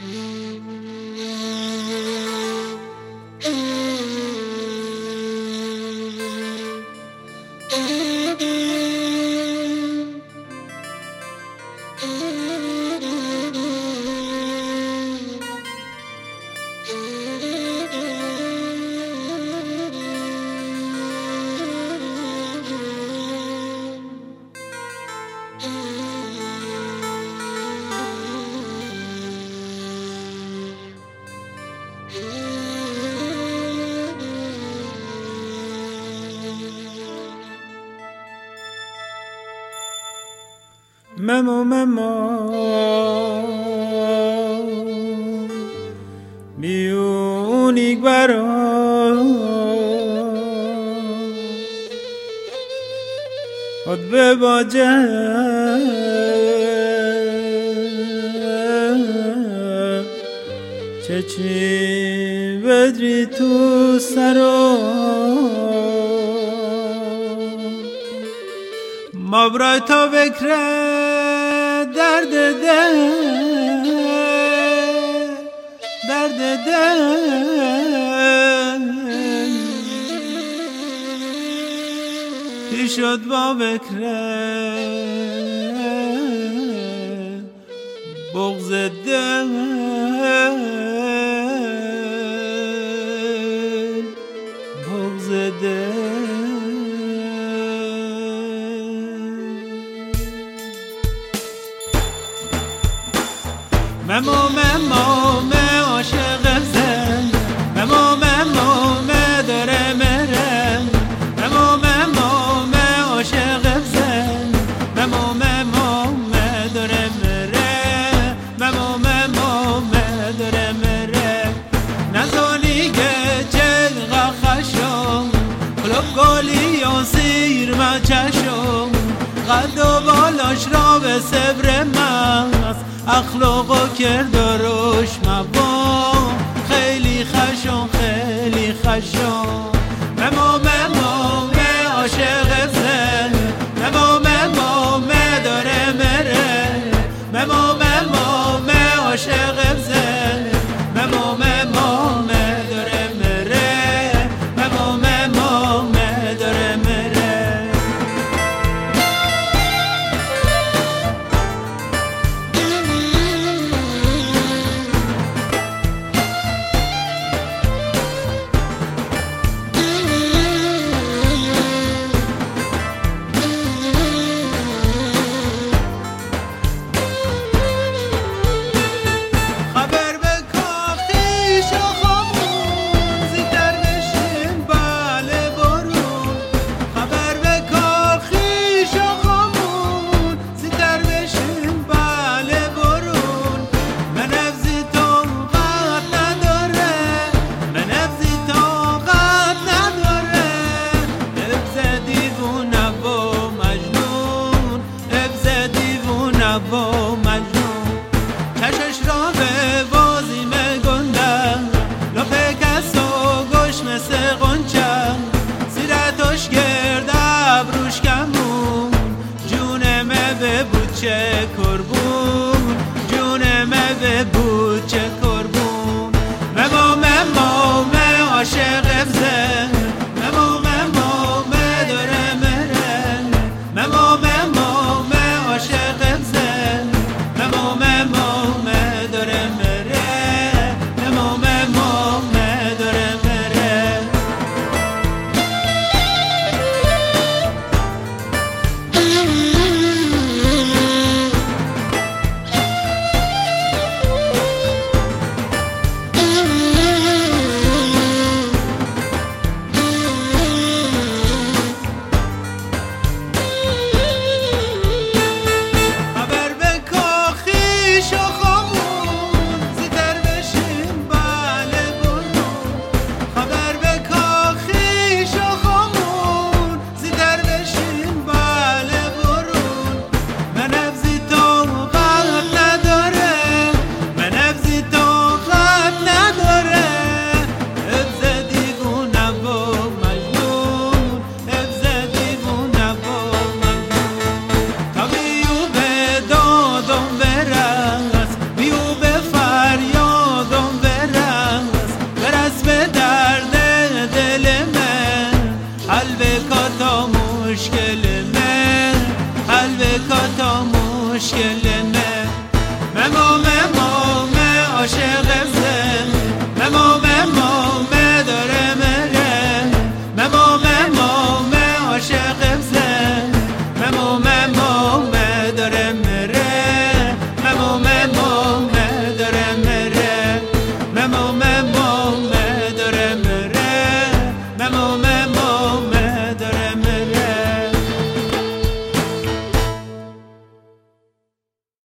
Mm-hmm. ممو میونیک برا خود به باجه چه بدری تو سرا ما برای تا بکره درد دل درد دل چی شد با بکره بغز دل؟ بغز دل؟ ممو مه عاشق زن. ممو مه داره مره. ممو ممو مه عاشق زن. ممو مه داره مره. ممو مه داره مره. نزالی که جلغا خشو کلوب گلی و سیر قد و بالاش را به صبر مست اخلاق و کرداروش مبا خیلی خشون خیلی خشون de bu 牵连。